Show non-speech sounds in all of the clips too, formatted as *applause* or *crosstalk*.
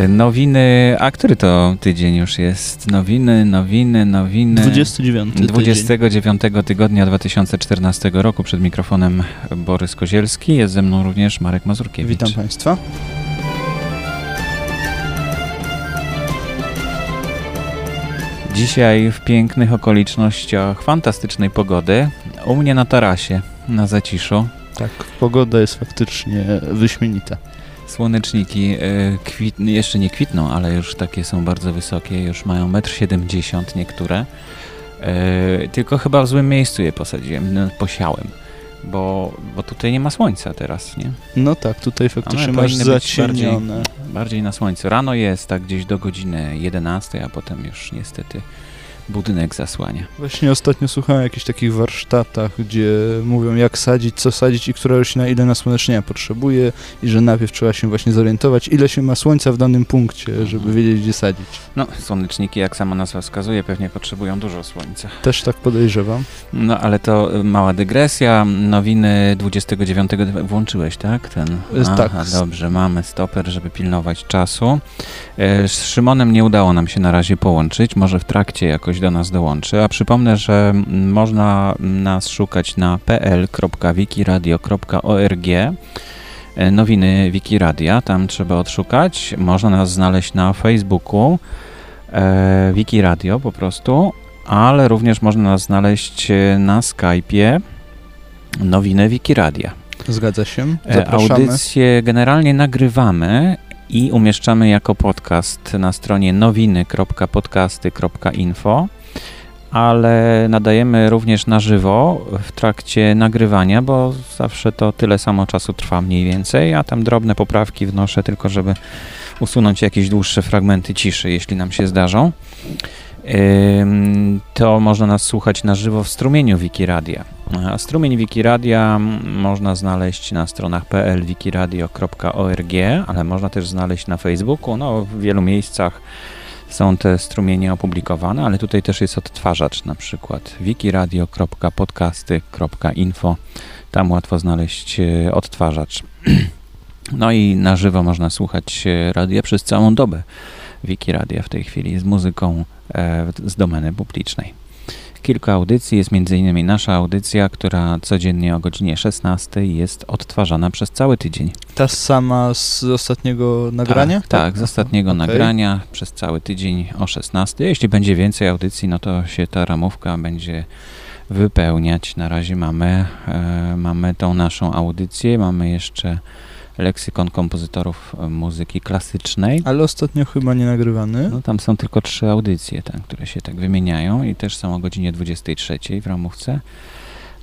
E, nowiny, a który to tydzień już jest? Nowiny, nowiny, nowiny. 29. 29 tydzień. tygodnia 2014 roku. Przed mikrofonem Borys Kozielski. Jest ze mną również Marek Mazurkiewicz. Witam Państwa. Dzisiaj w pięknych okolicznościach fantastycznej pogody. U mnie na tarasie, na zaciszu. Tak, pogoda jest faktycznie wyśmienita. Słoneczniki e, kwit, jeszcze nie kwitną, ale już takie są bardzo wysokie, już mają 1,70 m niektóre. E, tylko chyba w złym miejscu je posadziłem, no, posiałem, bo, bo tutaj nie ma słońca teraz, nie? No tak, tutaj faktycznie masz zacienione. Bardziej, bardziej na słońcu. Rano jest tak gdzieś do godziny 11, a potem już niestety budynek zasłania. Właśnie ostatnio słuchałem jakichś takich warsztatach, gdzie mówią jak sadzić, co sadzić i która roślina ile nasłonecznienia potrzebuje i że najpierw trzeba się właśnie zorientować, ile się ma słońca w danym punkcie, żeby mhm. wiedzieć, gdzie sadzić. No, słoneczniki, jak sama nazwa wskazuje, pewnie potrzebują dużo słońca. Też tak podejrzewam. No, ale to y, mała dygresja. Nowiny 29 włączyłeś, tak? Ten... Aha, tak. Dobrze, mamy stoper, żeby pilnować czasu. E, z Szymonem nie udało nam się na razie połączyć, może w trakcie jakoś do nas dołączy. A przypomnę, że można nas szukać na pl.wikiradio.org nowiny Wikiradia, tam trzeba odszukać. Można nas znaleźć na Facebooku e, Wikiradio po prostu, ale również można nas znaleźć e, na Skype'ie nowiny Wikiradia. Zgadza się. E, Zapraszamy. Audycje generalnie nagrywamy i umieszczamy jako podcast na stronie nowiny.podcasty.info, ale nadajemy również na żywo w trakcie nagrywania, bo zawsze to tyle samo czasu trwa mniej więcej, a tam drobne poprawki wnoszę tylko, żeby usunąć jakieś dłuższe fragmenty ciszy, jeśli nam się zdarzą to można nas słuchać na żywo w strumieniu Wikiradia. A strumień Wikiradia można znaleźć na stronach plwikiradio.org, ale można też znaleźć na Facebooku. No, w wielu miejscach są te strumienie opublikowane, ale tutaj też jest odtwarzacz, na przykład wikiradio.podcasty.info. Tam łatwo znaleźć e, odtwarzacz. *clears throat* No i na żywo można słuchać e, radia przez całą dobę. Wikiradia w tej chwili z muzyką e, z domeny publicznej. Kilka audycji, jest m.in. nasza audycja, która codziennie o godzinie 16 jest odtwarzana przez cały tydzień. Ta sama z ostatniego nagrania? Tak, tak z ostatniego okay. nagrania przez cały tydzień o 16. Jeśli będzie więcej audycji, no to się ta ramówka będzie wypełniać. Na razie mamy, e, mamy tą naszą audycję, mamy jeszcze leksykon kompozytorów e, muzyki klasycznej. Ale ostatnio chyba nie nagrywany. No tam są tylko trzy audycje, tak, które się tak wymieniają i też są o godzinie 23 w ramówce.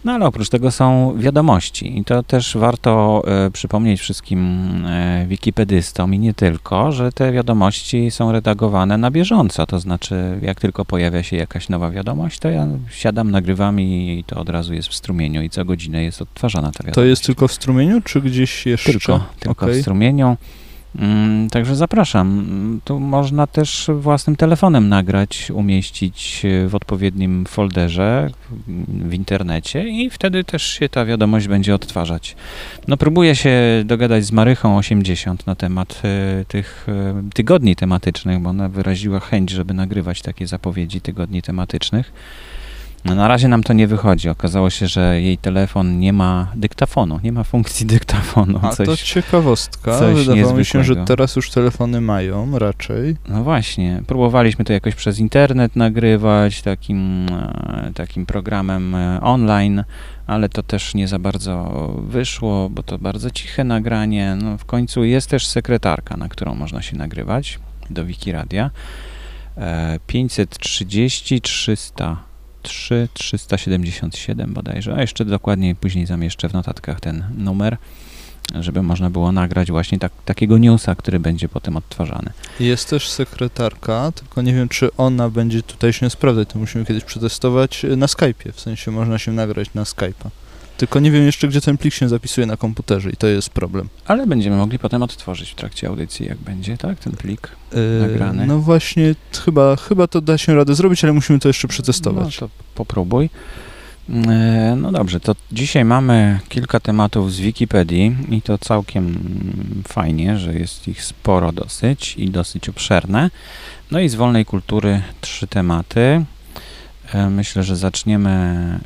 No ale oprócz tego są wiadomości i to też warto e, przypomnieć wszystkim e, wikipedystom i nie tylko, że te wiadomości są redagowane na bieżąco, to znaczy jak tylko pojawia się jakaś nowa wiadomość, to ja siadam, nagrywam i, i to od razu jest w strumieniu i co godzinę jest odtwarzana ta wiadomość. To jest tylko w strumieniu, czy gdzieś jeszcze? Tylko, tylko okay. w strumieniu. Mm, także zapraszam. Tu można też własnym telefonem nagrać, umieścić w odpowiednim folderze w internecie i wtedy też się ta wiadomość będzie odtwarzać. No próbuję się dogadać z Marychą 80 na temat e, tych e, tygodni tematycznych, bo ona wyraziła chęć, żeby nagrywać takie zapowiedzi tygodni tematycznych. No na razie nam to nie wychodzi. Okazało się, że jej telefon nie ma dyktafonu, nie ma funkcji *laughs* dyktafonu. A coś, to ciekawostka. Coś Wydawało mi się, że teraz już telefony mają raczej. No właśnie. Próbowaliśmy to jakoś przez internet nagrywać, takim, e, takim programem e, online, ale to też nie za bardzo wyszło, bo to bardzo ciche nagranie. No w końcu jest też sekretarka, na którą można się nagrywać do Wikiradia. 530 e, 300 3 377 bodajże, a jeszcze dokładniej później zamieszczę w notatkach ten numer, żeby można było nagrać właśnie tak, takiego newsa, który będzie potem odtwarzany. Jest też sekretarka, tylko nie wiem, czy ona będzie tutaj się sprawdzać, to musimy kiedyś przetestować na Skype'ie, w sensie można się nagrać na Skype'a. Tylko nie wiem jeszcze, gdzie ten plik się zapisuje na komputerze i to jest problem. Ale będziemy mogli potem odtworzyć w trakcie audycji, jak będzie, tak? Ten plik yy, nagrany. No właśnie, chyba, chyba to da się radę zrobić, ale musimy to jeszcze przetestować. No to popróbuj. E, No dobrze, to dzisiaj mamy kilka tematów z Wikipedii i to całkiem fajnie, że jest ich sporo dosyć i dosyć obszerne. No i z wolnej kultury trzy tematy. E, Myślę, że zaczniemy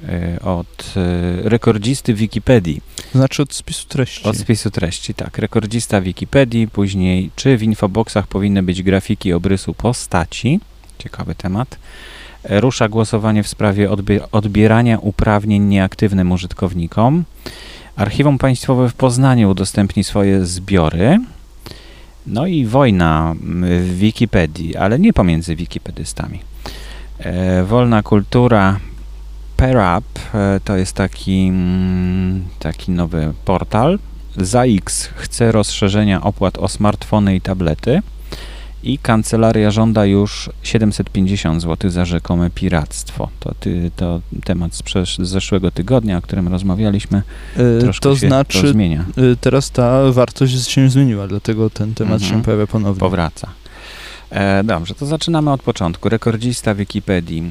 e, od e, rekordzisty Wikipedii. Znaczy od spisu treści. Od spisu treści, tak. Rekordzista Wikipedii, później czy w infoboxach powinny być grafiki obrysu postaci? Ciekawy temat. Rusza głosowanie w sprawie odbie- odbierania uprawnień nieaktywnym użytkownikom. Archiwum Państwowe w Poznaniu udostępni swoje zbiory. No i wojna w Wikipedii, ale nie pomiędzy wikipedystami. E, wolna kultura PairUp e, to jest taki, mm, taki nowy portal. ZAX chce rozszerzenia opłat o smartfony i tablety i kancelaria żąda już 750 zł za rzekome piractwo. To, ty, to temat z, zeszłego tygodnia, o którym rozmawialiśmy, E, troszkę to się znaczy, to zmienia, teraz ta wartość się zmieniła, dlatego ten temat Mhm. się pojawia ponownie. powraca. E, dobrze, to zaczynamy od początku. Rekordzista Wikipedii.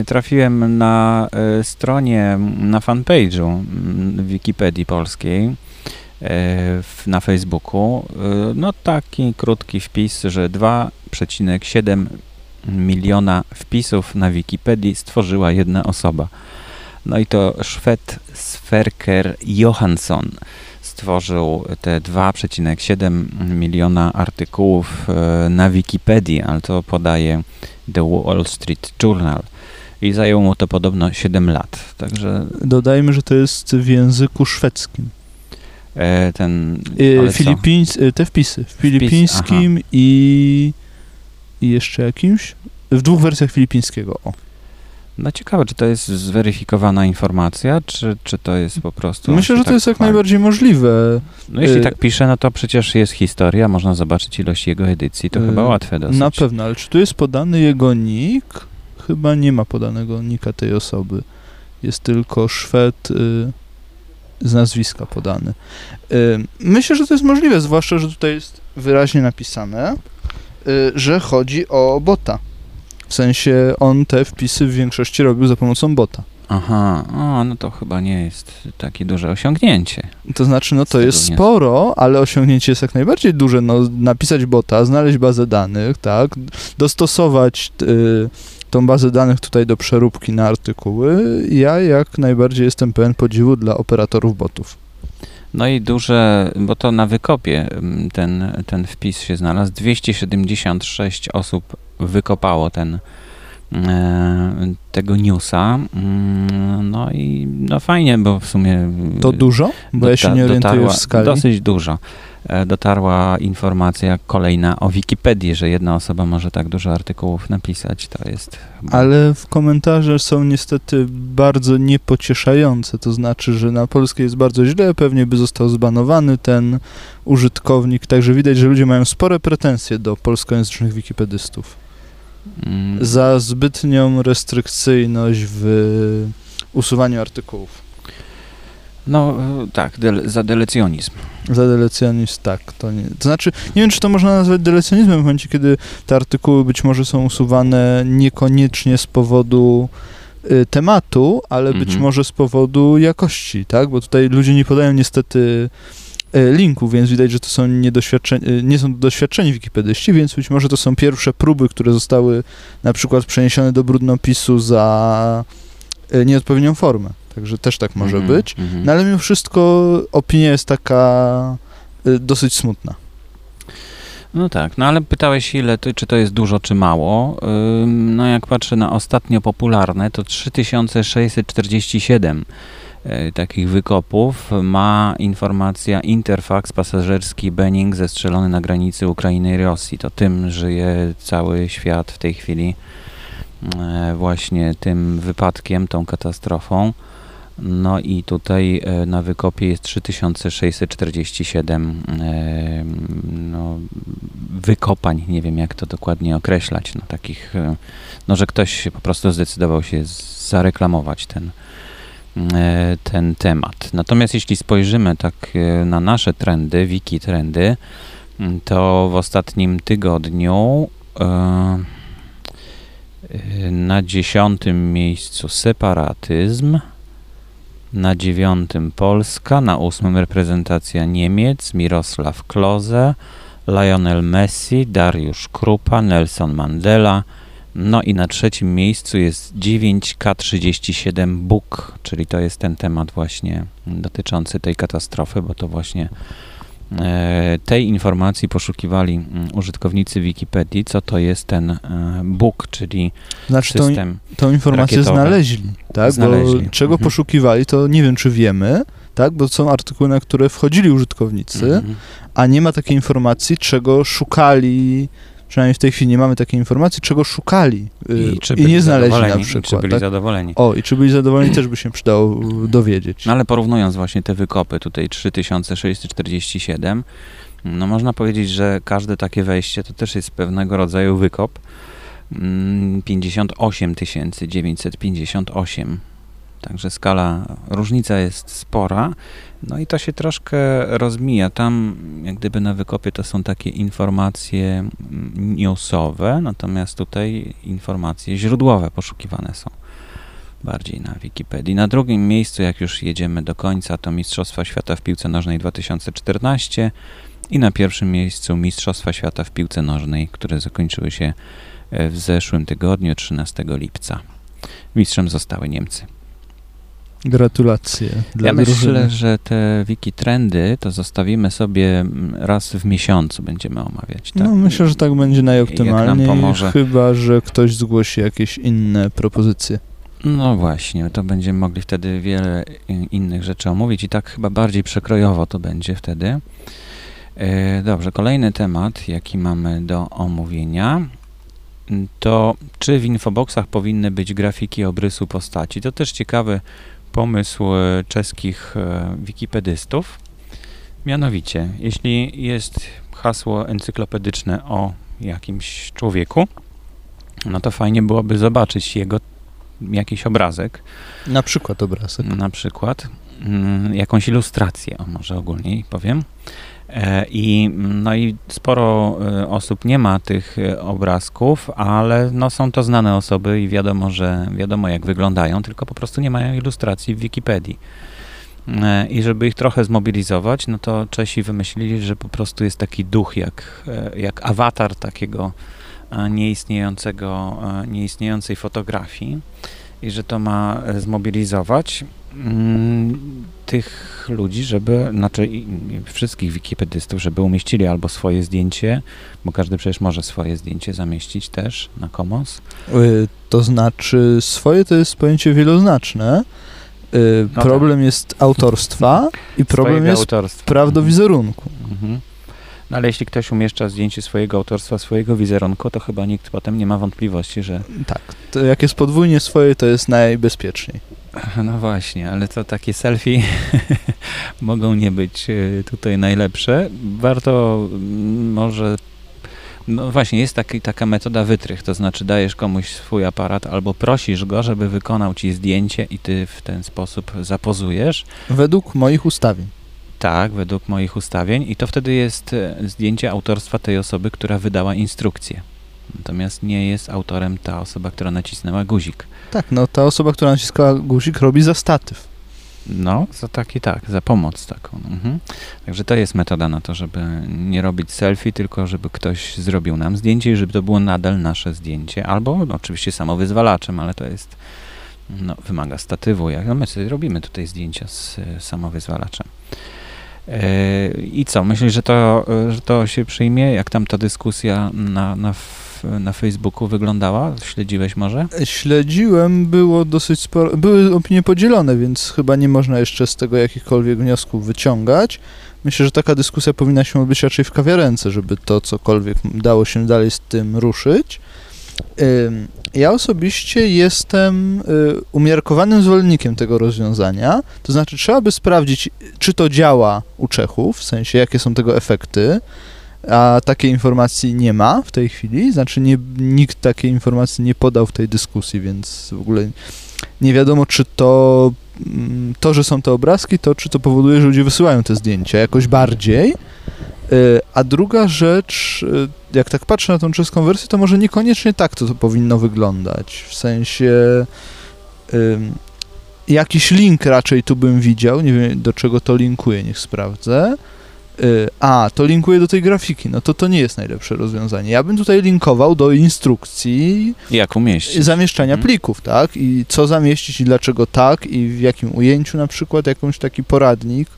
E, trafiłem na e, stronie, na fanpage'u Wikipedii polskiej na Facebooku. No taki krótki wpis, że 2,7 miliona wpisów na Wikipedii stworzyła jedna osoba. No i to Szwed Sverker Johansson stworzył te 2,7 miliona artykułów e, na Wikipedii, ale to podaje The Wall Street Journal. I zajęło mu to podobno 7 lat. Także Dodajmy, że to jest w języku szwedzkim. e, ten. E? Filipińs, te wpisy. W filipińskim i, i jeszcze jakimś? W dwóch wersjach filipińskiego. O. No ciekawe, czy to jest zweryfikowana informacja, czy, czy to jest po prostu. Myślę, że się to jest tak jak chwali? najbardziej możliwe. No jeśli y- tak pisze, no to przecież jest historia, można zobaczyć ilość jego edycji. To Y, chyba łatwe dosyć. Na pewno, ale czy tu jest podany jego nick? Chyba nie ma podanego nika tej osoby. Jest tylko Szwed y, z nazwiska podany. Myślę, że to jest możliwe, zwłaszcza, że tutaj jest wyraźnie napisane, że chodzi o bota. W sensie on te wpisy w większości robił za pomocą bota. Aha, o, no to chyba nie jest takie duże osiągnięcie. To znaczy, no to jest sporo, ale osiągnięcie jest jak najbardziej duże. No, napisać bota, znaleźć bazę danych, tak, dostosować y, tą bazę danych tutaj do przeróbki na artykuły. Ja jak najbardziej jestem pełen podziwu dla operatorów botów. No i duże, bo to na wykopie mm, ten, ten wpis się znalazł. 276 osób wykopało ten e, tego newsa. Mm, No i no fajnie, bo w sumie To dużo? Bo ja się nie orientuję dotarła- w skali. Dosyć dużo. E, Dotarła informacja kolejna o Wikipedii, że jedna osoba może tak dużo artykułów napisać. To jest. Ale w komentarze są niestety bardzo niepocieszające, to znaczy, że na polskiej jest bardzo źle, pewnie by został zbanowany ten użytkownik, także widać, że ludzie mają spore pretensje do polskojęzycznych wikipedystów. Mm, za zbytnią restrykcyjność w usuwaniu artykułów. No e, tak, del, za delecjonizm. Za delecjonizm tak, to nie. To znaczy, nie wiem, czy to można nazwać delecjonizmem w momencie, kiedy te artykuły być może są usuwane niekoniecznie z powodu y, tematu, ale być Mhm. może z powodu jakości, tak? Bo tutaj ludzie nie podają niestety y, linków, więc widać, że to są niedoświadczeni, y, nie są doświadczeni wikipedyści, więc być może to są pierwsze próby, które zostały na przykład przeniesione do brudnopisu za y, nieodpowiednią formę. Także też tak może Mhm, być. mhm. No ale mimo wszystko opinia jest taka dosyć smutna. No tak, no ale pytałeś ile, to, czy to jest dużo, czy mało. No jak patrzę na ostatnio popularne, to 3647 y, takich wykopów ma informacja Interfax pasażerski Benning zestrzelony na granicy Ukrainy i Rosji. To tym żyje cały świat w tej chwili e, właśnie tym wypadkiem, tą katastrofą. No i tutaj e, na wykopie jest 3647 e, no, wykopań, nie wiem jak to dokładnie określać, no takich, e, no że ktoś po prostu zdecydował się zareklamować ten, e, ten temat. Natomiast jeśli spojrzymy tak e, na nasze trendy, wiki trendy, m, to w ostatnim tygodniu e, e, na dziesiątym miejscu separatyzm, na dziewiątym Polska, na ósmym reprezentacja Niemiec, Mirosław Klose, Lionel Messi, Dariusz Krupa, Nelson Mandela, no i na trzecim miejscu jest 9K37 Bóg, czyli to jest ten temat właśnie dotyczący tej katastrofy, bo to właśnie e, tej informacji poszukiwali mm, użytkownicy Wikipedii, co to jest ten e, Bóg, czyli Znaczy tą, system. tą informację rakietowy. znaleźli, tak? Znaleźli. Bo czego Mhm. poszukiwali, to nie wiem, czy wiemy, tak? Bo są artykuły, na które wchodzili użytkownicy, Mhm. a nie ma takiej informacji, czego szukali, przynajmniej w tej chwili nie mamy takiej informacji, czego szukali y, czy i nie znaleźli na i Czy przykład. byli Tak? zadowoleni. O, i czy byli zadowoleni, też by się przydało y, dowiedzieć. No ale porównując właśnie te wykopy, tutaj 3647, no można powiedzieć, że każde takie wejście to też jest pewnego rodzaju wykop. Mm, 58 958. Także skala, różnica jest spora. No i to się troszkę rozmija. Tam, jak gdyby na wykopie, to są takie informacje newsowe, natomiast tutaj informacje źródłowe poszukiwane są bardziej na Wikipedii. Na drugim miejscu, jak już jedziemy do końca, to Mistrzostwa Świata w piłce nożnej 2014 i na pierwszym miejscu Mistrzostwa Świata w piłce nożnej, które zakończyły się w zeszłym tygodniu, 13 lipca. Mistrzem zostały Niemcy. Gratulacje dla ja myślę, drużyny. że te wiki trendy to zostawimy sobie mm, raz w miesiącu będziemy omawiać. Tak? No myślę, że tak będzie najoptymalniej, chyba, że ktoś zgłosi jakieś inne propozycje. No właśnie, to będziemy mogli wtedy wiele innych rzeczy omówić i tak chyba bardziej przekrojowo to będzie wtedy. E, Dobrze, kolejny temat, jaki mamy do omówienia, to czy w infoboxach powinny być grafiki obrysu postaci? To też ciekawy pomysł e, czeskich e, wikipedystów. Mianowicie, jeśli jest hasło encyklopedyczne o jakimś człowieku, no to fajnie byłoby zobaczyć jego jakiś obrazek, Na przykład obrazek. na przykład mm, jakąś ilustrację, o może ogólniej powiem. E, I, mm, no i sporo e, osób nie ma tych e, obrazków, ale no są to znane osoby i wiadomo, że wiadomo jak wyglądają, tylko po prostu nie mają ilustracji w Wikipedii. I żeby ich trochę zmobilizować, no to Czesi wymyślili, że po prostu jest taki duch jak, jak awatar takiego nieistniejącego, nieistniejącej fotografii i że to ma zmobilizować tych ludzi, żeby, znaczy wszystkich wikipedystów, żeby umieścili albo swoje zdjęcie, bo każdy przecież może swoje zdjęcie zamieścić też na Commons. Y, To znaczy, swoje to jest pojęcie wieloznaczne. Problem jest autorstwa *laughs* i problem Swojego jest autorstwa. Mhm. No ale jeśli ktoś umieszcza zdjęcie swojego autorstwa, swojego wizerunku, to chyba nikt potem nie ma wątpliwości, że Tak, to jak jest podwójnie swoje, to jest najbezpieczniej. No właśnie, ale to takie selfie *laughs* mogą nie być e, tutaj najlepsze. Warto mm, może. No właśnie, jest taki, taka metoda wytrych, to znaczy dajesz komuś swój aparat albo prosisz go, żeby wykonał ci zdjęcie i ty w ten sposób zapozujesz. Według moich ustawień. Tak, według moich ustawień, i to wtedy jest e, zdjęcie autorstwa tej osoby, która wydała instrukcję. Natomiast nie jest autorem ta osoba, która nacisnęła guzik. Tak, no ta osoba, która naciskała guzik, robi za statyw. No, za taki tak, za pomoc taką. Mhm. Także to jest metoda na to, żeby nie robić selfie, tylko żeby ktoś zrobił nam zdjęcie i żeby to było nadal nasze zdjęcie. Albo no, oczywiście samowyzwalaczem, ale to jest, no, wymaga statywu. Jak, no my sobie robimy tutaj zdjęcia z e, samowyzwalaczem. E, I co, myślisz, że to, że to się przyjmie? Jak tam ta dyskusja na, na, na Facebooku wyglądała? Śledziłeś może? Śledziłem, było dosyć sporo, były opinie podzielone, więc chyba nie można jeszcze z tego jakichkolwiek wniosków wyciągać. Myślę, że taka dyskusja powinna się odbyć raczej w kawiarence, żeby to cokolwiek dało się dalej z tym ruszyć. Ja osobiście jestem y, umiarkowanym zwolennikiem tego rozwiązania, to znaczy trzeba by sprawdzić, czy to działa u Czechów, w sensie jakie są tego efekty, a takiej informacji nie ma w tej chwili, znaczy nie, nikt takiej informacji nie podał w tej dyskusji, więc w ogóle nie wiadomo, czy to, mm, to, że są te obrazki, to czy to powoduje, że ludzie wysyłają te zdjęcia jakoś bardziej. Y, A druga rzecz, y, jak tak patrzę na tą czeską wersję, to może niekoniecznie tak to, to powinno wyglądać. W sensie ym, jakiś link raczej tu bym widział, nie wiem do czego to linkuje, niech sprawdzę. Y, A, to linkuje do tej grafiki, no to to nie jest najlepsze rozwiązanie. Ja bym tutaj linkował do instrukcji Jak umieścić? zamieszczania Mhm. plików, tak? I co zamieścić i dlaczego tak i w jakim ujęciu na przykład, jakąś taki poradnik.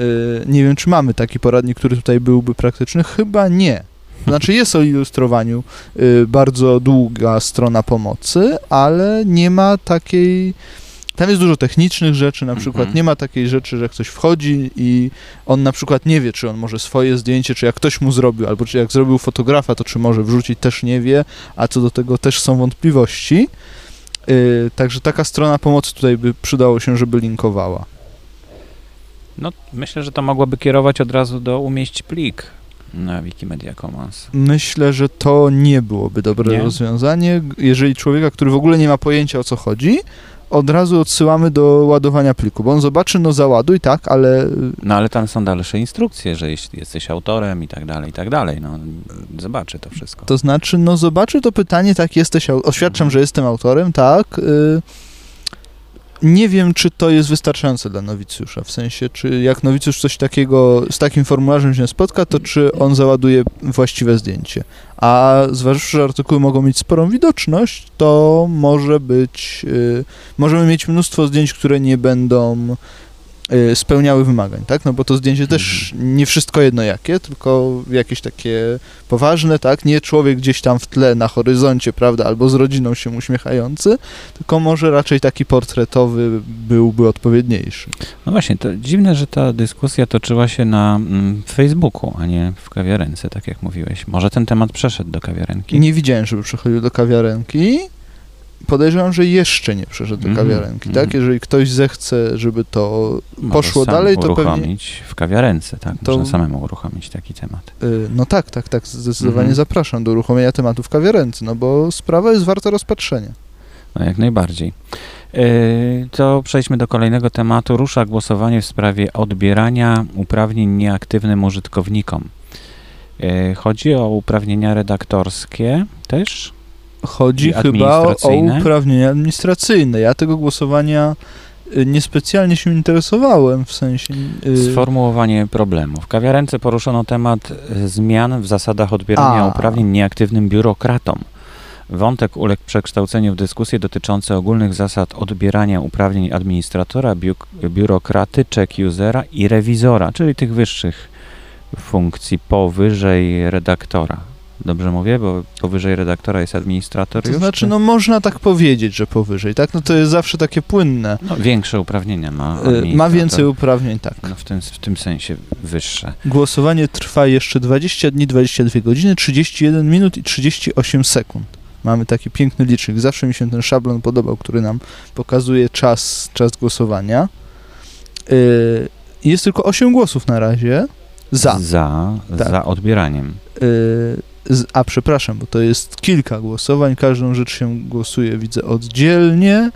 Y, Nie wiem, czy mamy taki poradnik, który tutaj byłby praktyczny. Chyba nie. Znaczy jest o ilustrowaniu y, bardzo długa strona pomocy, ale nie ma takiej... Tam jest dużo technicznych rzeczy, na przykład Mhm. nie ma takiej rzeczy, że ktoś wchodzi i on na przykład nie wie, czy on może swoje zdjęcie, czy jak ktoś mu zrobił, albo czy jak zrobił fotografa, to czy może wrzucić, też nie wie, a co do tego też są wątpliwości. Yy, także taka strona pomocy tutaj by przydało się, żeby linkowała. No, myślę, że to mogłoby kierować od razu do umieść plik na Wikimedia Commons. Myślę, że to nie byłoby dobre Nie? rozwiązanie. Jeżeli człowieka, który w ogóle nie ma pojęcia o co chodzi, od razu odsyłamy do ładowania pliku, bo on zobaczy, no załaduj, tak, ale No ale tam są dalsze instrukcje, że jeśli jesteś autorem i tak dalej, i tak dalej. No, zobaczy to wszystko. To znaczy, no zobaczy to pytanie, tak, jesteś, oświadczam, że jestem autorem, tak. Y, nie wiem, czy to jest wystarczające dla nowicjusza, w sensie, czy jak nowicjusz coś takiego, z takim formularzem się spotka, to czy on załaduje właściwe zdjęcie. A zważywszy, że artykuły mogą mieć sporą widoczność, to może być, y, możemy mieć mnóstwo zdjęć, które nie będą spełniały wymagań, tak? No bo to zdjęcie też nie wszystko jedno jakie, tylko jakieś takie poważne, tak? Nie człowiek gdzieś tam w tle na horyzoncie, prawda, albo z rodziną się uśmiechający, tylko może raczej taki portretowy byłby odpowiedniejszy. No właśnie, to dziwne, że ta dyskusja toczyła się na mm, Facebooku, a nie w kawiarence, tak jak mówiłeś. Może ten temat przeszedł do kawiarenki? Nie widziałem, żeby przechodził do kawiarenki. Podejrzewam, że jeszcze nie przeszedł do Mhm, kawiarenki, mhm. tak? Jeżeli ktoś zechce, żeby to Może poszło dalej, to pewnie- w kawiarence, tak? To- Można samemu uruchomić taki temat. Y, No tak, tak, tak, zdecydowanie Mhm. zapraszam do uruchomienia tematu w kawiarence, no bo sprawa jest warta rozpatrzenia. No jak najbardziej. Yy, To przejdźmy do kolejnego tematu. Rusza głosowanie w sprawie odbierania uprawnień nieaktywnym użytkownikom. Yy, Chodzi o uprawnienia redaktorskie też? Chodzi chyba o uprawnienia administracyjne. Ja tego głosowania y, niespecjalnie się interesowałem, w sensie... y, Sformułowanie problemu. W kawiarence poruszono temat y, zmian w zasadach odbierania A. uprawnień nieaktywnym biurokratom. Wątek uległ przekształceniu w dyskusję dotyczące ogólnych zasad odbierania uprawnień administratora, biu- biurokraty, check usera i rewizora, czyli tych wyższych funkcji powyżej redaktora. Dobrze mówię, bo powyżej redaktora jest administrator To już, znaczy, czy- no można tak powiedzieć, że powyżej, tak? No to jest zawsze takie płynne. no, większe uprawnienia ma Y. Ma więcej uprawnień, tak. No, w, tym, w tym sensie wyższe. Głosowanie trwa jeszcze 20 dni, 22 godziny, 31 minut i 38 sekund. Mamy taki piękny licznik. Zawsze mi się ten szablon podobał, który nam pokazuje czas, czas głosowania. Y, Jest tylko 8 głosów na razie za. Za, Tak. za odbieraniem. Y, z- A przepraszam, bo to jest kilka głosowań. Każdą rzecz się głosuje, widzę, oddzielnie.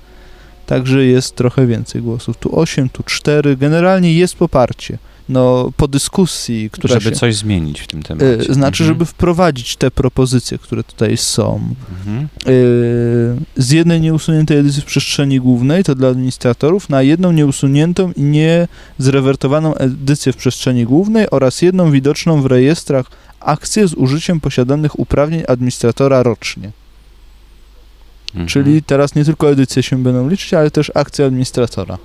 Także jest trochę więcej głosów. Tu 8, tu 4. Generalnie jest poparcie. No, po dyskusji, która żeby się... coś zmienić w tym temacie. Y, Znaczy, Mhm. żeby wprowadzić te propozycje, które tutaj są. Mhm. Y, Z jednej nieusuniętej edycji w przestrzeni głównej, to dla administratorów, na jedną nieusuniętą i nie zrewertowaną edycję w przestrzeni głównej oraz jedną widoczną w rejestrach akcję z użyciem posiadanych uprawnień administratora rocznie. Mhm. Czyli teraz nie tylko edycje się będą liczyć, ale też akcje administratora.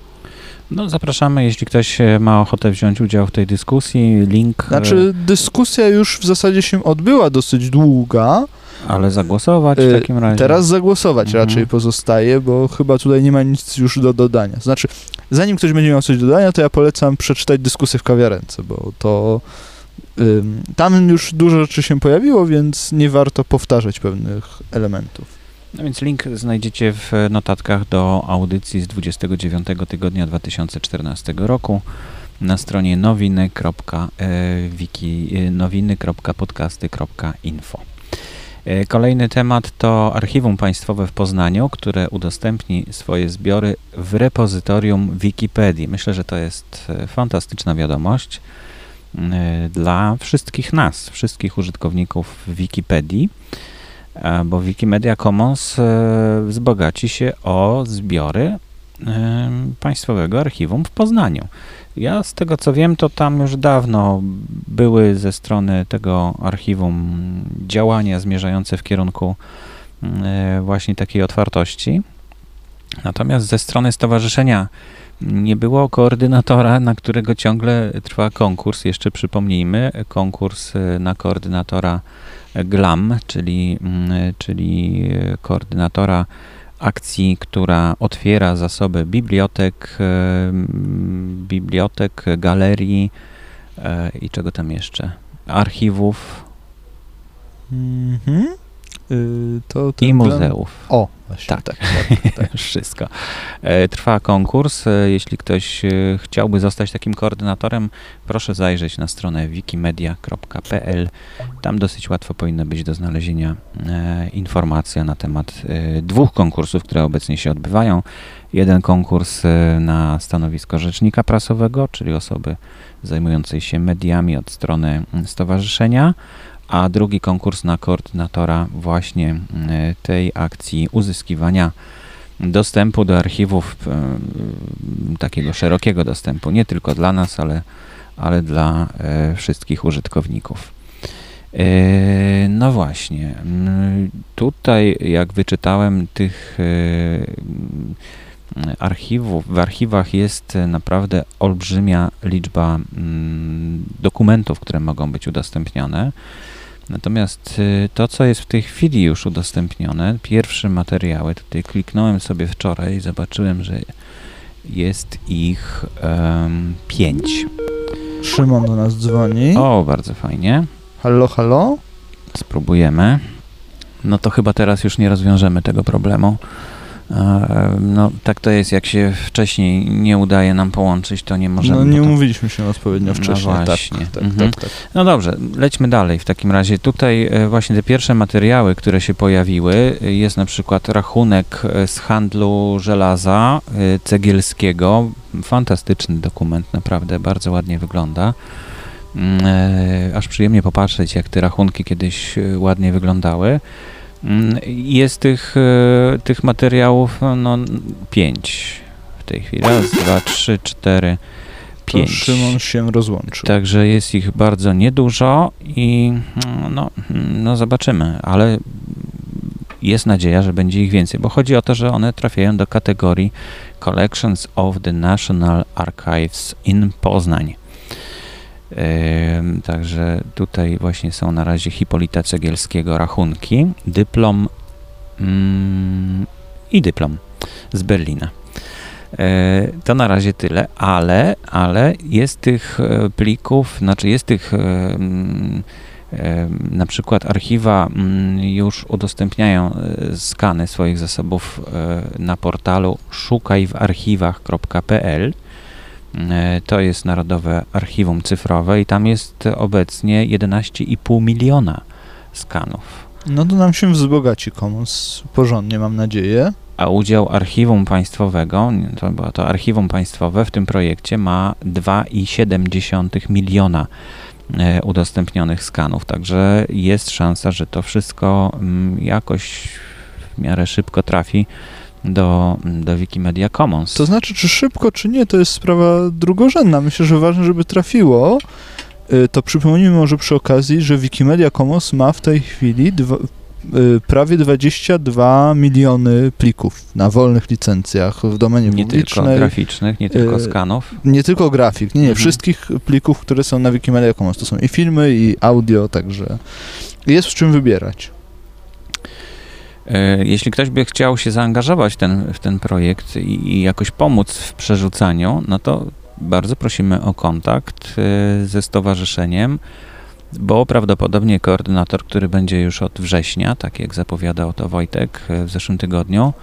No zapraszamy, jeśli ktoś e, ma ochotę wziąć udział w tej dyskusji, link, Znaczy, dyskusja już w zasadzie się odbyła dosyć długa. e, ale zagłosować w y, takim razie. Teraz zagłosować Mhm. raczej pozostaje, bo chyba tutaj nie ma nic już do dodania. Znaczy, zanim ktoś będzie miał coś do dodania, to ja polecam przeczytać dyskusję w kawiarence, bo to tam już dużo rzeczy się pojawiło, więc nie warto powtarzać pewnych elementów. No więc link znajdziecie w notatkach do audycji z 29 tygodnia 2014 roku na stronie nowiny.wiki, e, nowiny.podcasty.info. E, Kolejny temat to Archiwum Państwowe w Poznaniu, które udostępni swoje zbiory w repozytorium Wikipedii. Myślę, że to jest e, fantastyczna wiadomość e, dla wszystkich nas, wszystkich użytkowników Wikipedii, e, bo Wikimedia Commons e, wzbogaci się o zbiory Państwowego Archiwum w Poznaniu. Ja z tego co wiem, to tam już dawno były ze strony tego archiwum działania zmierzające w kierunku właśnie takiej otwartości. Natomiast ze strony stowarzyszenia nie było koordynatora, na którego ciągle trwa konkurs. Jeszcze przypomnijmy, konkurs na koordynatora GLAM, czyli, czyli koordynatora akcji, która otwiera zasoby bibliotek, bibliotek, galerii i czego tam jeszcze? Archiwów. Mhm. Y, to I muzeów. O, właśnie. Tak, tak, tak, tak. *laughs* wszystko. E, trwa konkurs. E, jeśli ktoś e, chciałby zostać takim koordynatorem, proszę zajrzeć na stronę wikimedia.pl. Tam dosyć łatwo powinno być do znalezienia informacja na temat dwóch konkursów, które obecnie się odbywają. Jeden konkurs na stanowisko rzecznika prasowego, czyli osoby zajmującej się mediami od strony stowarzyszenia, a drugi konkurs na koordynatora właśnie e, tej akcji uzyskiwania dostępu do archiwów, e, takiego szerokiego dostępu, nie tylko dla nas, ale, ale dla e, wszystkich użytkowników. No właśnie, tutaj jak wyczytałem tych archiwów, w archiwach jest naprawdę olbrzymia liczba dokumentów, które mogą być udostępnione. Natomiast y, to, co jest w tej chwili już udostępnione, pierwsze materiały, tutaj kliknąłem sobie wczoraj i zobaczyłem, że jest ich um, pięć. Szymon do nas dzwoni. O, bardzo fajnie. Halo, halo? Spróbujemy. No to chyba teraz już nie rozwiążemy tego problemu. No, tak to jest, jak się wcześniej nie udaje nam połączyć, to nie możemy. No, nie umówiliśmy się odpowiednio no wcześniej. No właśnie. Tak, tak, mhm. tak, tak, No dobrze, lećmy dalej w takim razie. Tutaj e, właśnie te pierwsze materiały, które się pojawiły, e, jest na przykład rachunek e, z handlu żelaza cegielskiego. Fantastyczny dokument, naprawdę bardzo ładnie wygląda. Mm, aż przyjemnie popatrzeć, jak te rachunki kiedyś ładnie wyglądały. Mm, jest tych, e, tych materiałów no, pięć w tej chwili. Raz, dwa, trzy, cztery, pięć. To Szymon się rozłączył. Także jest ich bardzo niedużo i no, no zobaczymy, ale jest nadzieja, że będzie ich więcej, bo chodzi o to, że one trafiają do kategorii Collections of the National Archives in Poznań. Także tutaj właśnie są na razie Hipolita Cegielskiego rachunki, dyplom mm, i dyplom z Berlina. E, to na razie tyle, ale, ale jest tych e, plików, znaczy jest tych na przykład archiwa mm, już udostępniają e, skany swoich zasobów na portalu szukajwarchiwach.pl to jest Narodowe Archiwum Cyfrowe i tam jest obecnie 11,5 miliona skanów. No to nam się wzbogaci Commons porządnie, mam nadzieję. A udział Archiwum Państwowego, to było to Archiwum Państwowe w tym projekcie ma 2,7 miliona e, udostępnionych skanów, także jest szansa, że to wszystko mm, jakoś w miarę szybko trafi do, do Wikimedia Commons. To znaczy, czy szybko, czy nie, to jest sprawa drugorzędna. Myślę, że ważne, żeby trafiło. Y, to przypomnijmy może przy okazji, że Wikimedia Commons ma w tej chwili dwa, y, prawie 22 miliony plików na wolnych licencjach w domenie nie publicznej. Nie tylko graficznych, nie tylko y, skanów. Nie tylko grafik, nie, nie, mhm. wszystkich plików, które są na Wikimedia Commons. To są i filmy, i audio, także jest w czym wybierać. E, jeśli ktoś by chciał się zaangażować ten, w ten projekt i, i jakoś pomóc w przerzucaniu, no to bardzo prosimy o kontakt e, ze stowarzyszeniem, bo prawdopodobnie koordynator, który będzie już od września, tak jak zapowiadał to Wojtek e, w zeszłym tygodniu,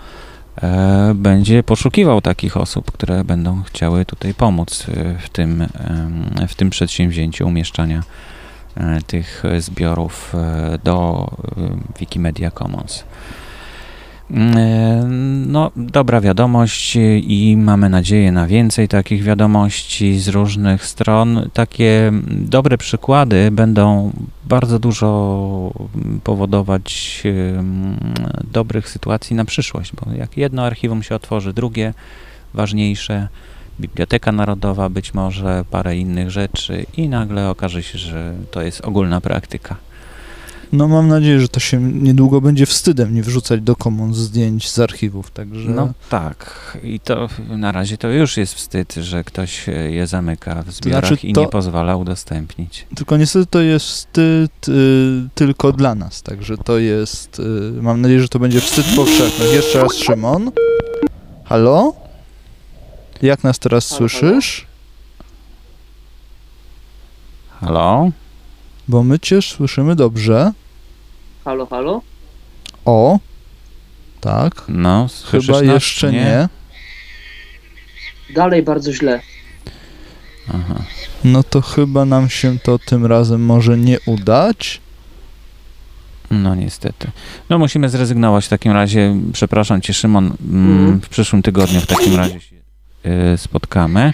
będzie poszukiwał takich osób, które będą chciały tutaj pomóc w tym, w tym przedsięwzięciu umieszczania tych zbiorów do Wikimedia Commons. No, dobra wiadomość i mamy nadzieję na więcej takich wiadomości z różnych stron. Takie dobre przykłady będą bardzo dużo powodować dobrych sytuacji na przyszłość, bo jak jedno archiwum się otworzy, drugie, ważniejsze, Biblioteka Narodowa być może, parę innych rzeczy i nagle okaże się, że to jest ogólna praktyka. No mam nadzieję, że to się niedługo będzie wstydem nie wrzucać do komon zdjęć z archiwów, także... No tak, i to na razie to już jest wstyd, że ktoś je zamyka w zbiorach znaczy i to- nie pozwala udostępnić. Tylko niestety to jest wstyd y, tylko dla nas, także to jest... Y, mam nadzieję, że to będzie wstyd powszechny. Jeszcze raz Szymon. Halo? Jak nas teraz Halo, słyszysz? Halo? Bo my cię słyszymy dobrze. Halo, halo? O, tak. No, słyszysz Chyba nas, jeszcze czy nie. Dalej bardzo źle. Aha. No to chyba nam się to tym razem może nie udać. No niestety. No musimy zrezygnować w takim razie. Przepraszam cię Szymon, mm, Mhm. w przyszłym tygodniu w takim razie się spotkamy.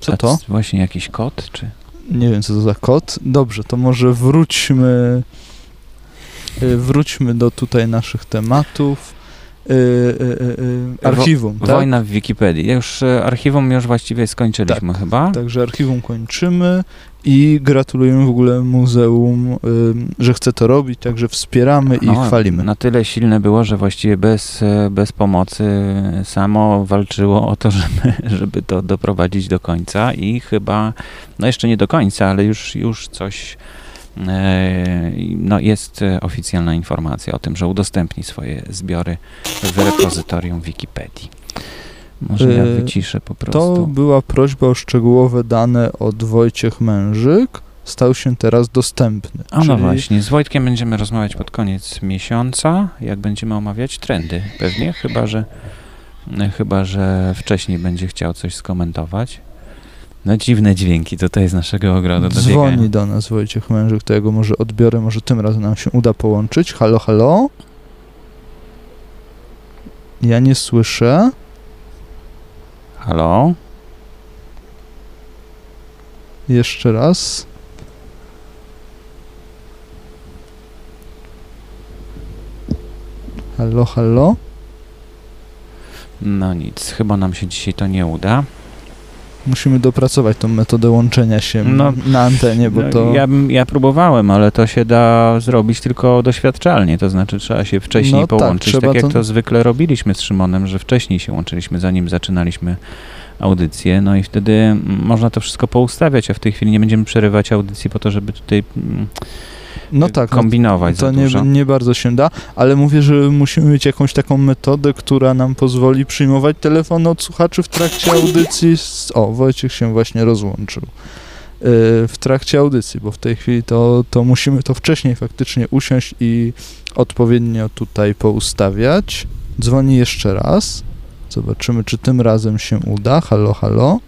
Co to? Właśnie jakiś kod, czy? Nie wiem, co to za kod. Dobrze, to może wróćmy y, wróćmy do tutaj naszych tematów. Y, y, y, archiwum, tak? Wojna w Wikipedii. Już archiwum już właściwie skończyliśmy chyba. Także archiwum kończymy i gratulujemy w ogóle muzeum, że chce to robić, także wspieramy i No, chwalimy. Na tyle silne było, że właściwie bez, bez pomocy samo walczyło o to, *laughs* żeby, żeby to doprowadzić do końca i chyba, no jeszcze nie do końca, ale już, już coś, no jest e, oficjalna informacja o tym, że udostępni swoje zbiory w repozytorium Wikipedii. Może ja E, wyciszę po To prostu. była prośba o szczegółowe dane od Wojciech Mężyk. Stał się teraz dostępny. A no właśnie, z Wojtkiem będziemy rozmawiać pod koniec miesiąca, jak będziemy omawiać trendy, pewnie, chyba że, chyba, że wcześniej będzie chciał coś skomentować. No dziwne dźwięki tutaj z naszego ogrodu Dzwoni dobiegają. do nas Wojciech Mężyk, to ja go może odbiorę, może tym razem nam się uda połączyć. Halo, halo? Ja nie słyszę. Halo? Jeszcze raz. Halo, halo? No nic, chyba nam się dzisiaj to nie uda. Musimy dopracować tą metodę łączenia się No, na antenie, bo No, to... ja, ja próbowałem, ale to się da zrobić tylko doświadczalnie, to znaczy trzeba się wcześniej No tak, połączyć, tak, trzeba jak to- to... zwykle robiliśmy z Szymonem, że wcześniej się łączyliśmy, zanim zaczynaliśmy audycję, no i wtedy mm, można to wszystko poustawiać, a w tej chwili nie będziemy przerywać audycji po to, żeby tutaj mm, No tak, no kombinować to za nie, nie bardzo się da, ale mówię, że musimy mieć jakąś taką metodę, która nam pozwoli przyjmować telefon od słuchaczy w trakcie audycji. Z... O, Wojciech się właśnie rozłączył. Yy, w trakcie audycji, bo w tej chwili to, to musimy to wcześniej faktycznie usiąść i odpowiednio tutaj poustawiać. Dzwoni jeszcze raz. Zobaczymy, czy tym razem się uda. Halo, halo.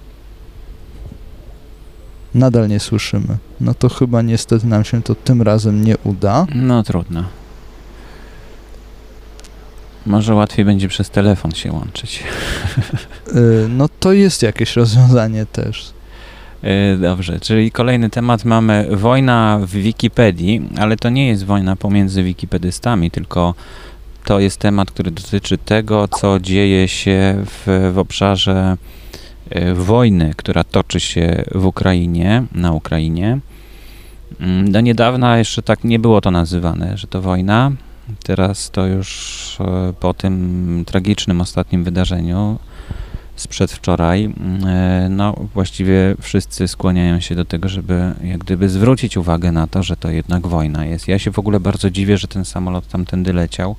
Nadal nie słyszymy. No to chyba niestety nam się to tym razem nie uda. No trudno. Może łatwiej będzie przez telefon się łączyć. *laughs* Y, No to jest jakieś rozwiązanie też. E, Dobrze, czyli kolejny temat mamy wojna w Wikipedii, ale to nie jest wojna pomiędzy wikipedystami, tylko to jest temat, który dotyczy tego, co dzieje się w, w obszarze wojny, która toczy się w Ukrainie, na Ukrainie. Mm, Do niedawna jeszcze tak nie było to nazywane, że to wojna. Teraz to już e, po tym tragicznym ostatnim wydarzeniu sprzed wczoraj, e, no właściwie wszyscy skłaniają się do tego, żeby jak gdyby zwrócić uwagę na to, że to jednak wojna jest. Ja się w ogóle bardzo dziwię, że ten samolot tamtędy leciał.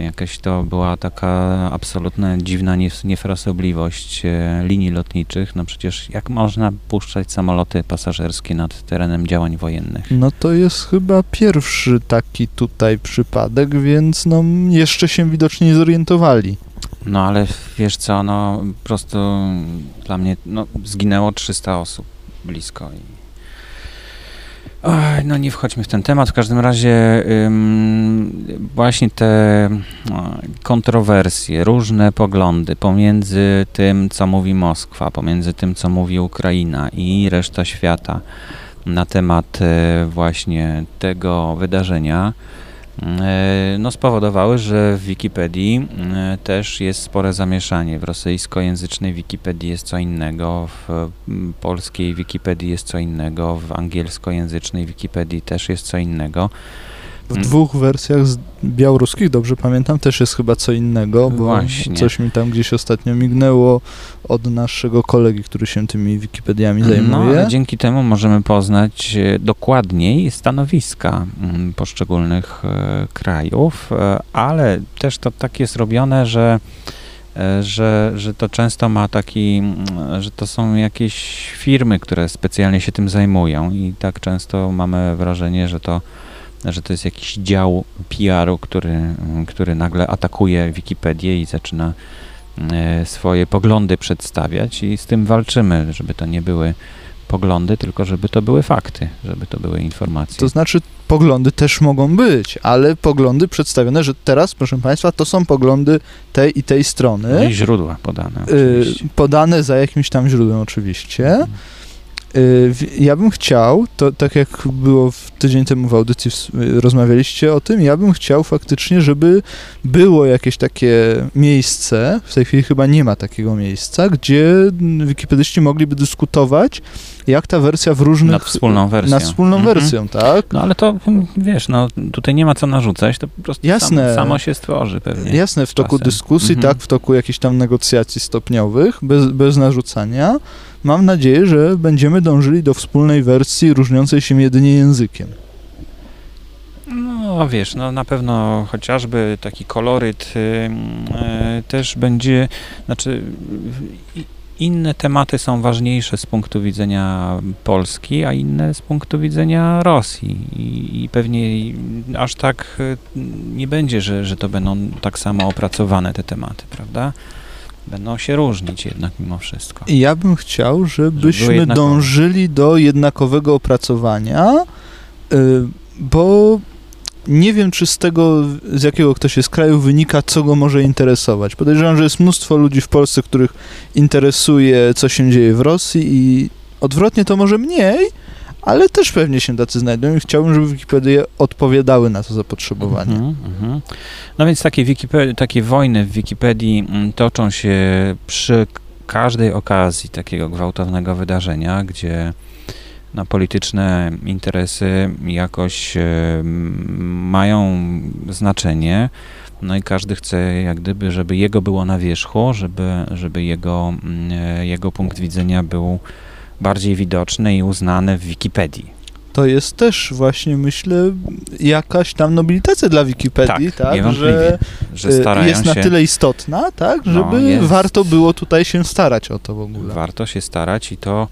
Jakaś to była taka absolutna dziwna niefrasobliwość e, linii lotniczych. No przecież jak można puszczać samoloty pasażerskie nad terenem działań wojennych? No to jest chyba pierwszy taki tutaj przypadek, więc no jeszcze się widocznie nie zorientowali. No ale wiesz co, no po prostu dla mnie no, zginęło 300 osób blisko i No nie wchodźmy w ten temat. W każdym razie ym, właśnie te no, kontrowersje, różne poglądy pomiędzy tym, co mówi Moskwa, pomiędzy tym, co mówi Ukraina i reszta świata na temat e, właśnie tego wydarzenia no, spowodowały, że w Wikipedii e, też jest spore zamieszanie. W rosyjskojęzycznej Wikipedii jest co innego, w polskiej Wikipedii jest co innego, w angielskojęzycznej Wikipedii też jest co innego. W Mm. dwóch wersjach z białoruskich, dobrze pamiętam, też jest chyba co innego, bo Właśnie. coś mi tam gdzieś ostatnio mignęło od naszego kolegi, który się tymi Wikipediami No, zajmuje. ale dzięki temu możemy poznać e, dokładniej stanowiska mm, poszczególnych e, krajów, e, ale też to tak jest robione, że, że, że to często ma taki, mm, że to są jakieś firmy, które specjalnie się tym zajmują i tak często mamy wrażenie, że to że to jest jakiś dział PR-u, który, który nagle atakuje Wikipedię i zaczyna e, swoje poglądy przedstawiać i z tym walczymy, żeby to nie były poglądy, tylko żeby to były fakty, żeby to były informacje. To znaczy, poglądy też mogą być, ale poglądy przedstawione, że teraz, proszę Państwa, to są poglądy tej i tej strony, No i źródła podane. y, oczywiście. podane za jakimś tam źródłem oczywiście. Mhm. Y, Ja bym chciał, to tak jak było w tydzień temu w audycji, y, rozmawialiście o tym, ja bym chciał faktycznie, żeby było jakieś takie miejsce, w tej chwili chyba nie ma takiego miejsca, gdzie wikipedyści mogliby dyskutować, jak ta wersja w różnych... Nad wspólną wersją. Nad wspólną Mhm. wersją, tak? No ale to mm, wiesz, no tutaj nie ma co narzucać, to po prostu Jasne. Samo, samo się stworzy pewnie. Jasne, w toku dyskusji, Mhm. tak, w toku jakichś tam negocjacji stopniowych, bez, bez narzucania. Mam nadzieję, że będziemy dążyli do wspólnej wersji różniącej się jedynie językiem. No wiesz, no na pewno chociażby taki koloryt y, y, też będzie, znaczy y, inne tematy są ważniejsze z punktu widzenia Polski, a inne z punktu widzenia Rosji i, i pewnie aż tak y, nie będzie, że, że to będą tak samo opracowane te tematy, prawda? Będą się różnić jednak mimo wszystko. I ja bym chciał, żebyśmy jednakowe. dążyli do jednakowego opracowania, y, bo nie wiem, czy z tego, z jakiego ktoś jest kraju, wynika, co go może interesować. Podejrzewam, że jest mnóstwo ludzi w Polsce, których interesuje, co się dzieje w Rosji i odwrotnie to może mniej, ale też pewnie się tacy znajdą i chciałbym, żeby Wikipedie odpowiadały na to zapotrzebowanie. Mhm, mhm. No więc takie, Wikipedii, takie wojny w Wikipedii mm, toczą się przy każdej okazji takiego gwałtownego wydarzenia, gdzie no, polityczne interesy jakoś e, mają znaczenie. No i każdy chce jak gdyby, żeby jego było na wierzchu, żeby, żeby jego, mm, e, jego punkt widzenia był bardziej widoczny i uznany w Wikipedii. To jest też właśnie, myślę, jakaś tam nobilitacja dla Wikipedii, tak, niewątpliwie, że że starają jest na tyle istotna, tak, No, żeby jest. warto było tutaj się starać o to w ogóle. Warto się starać i to,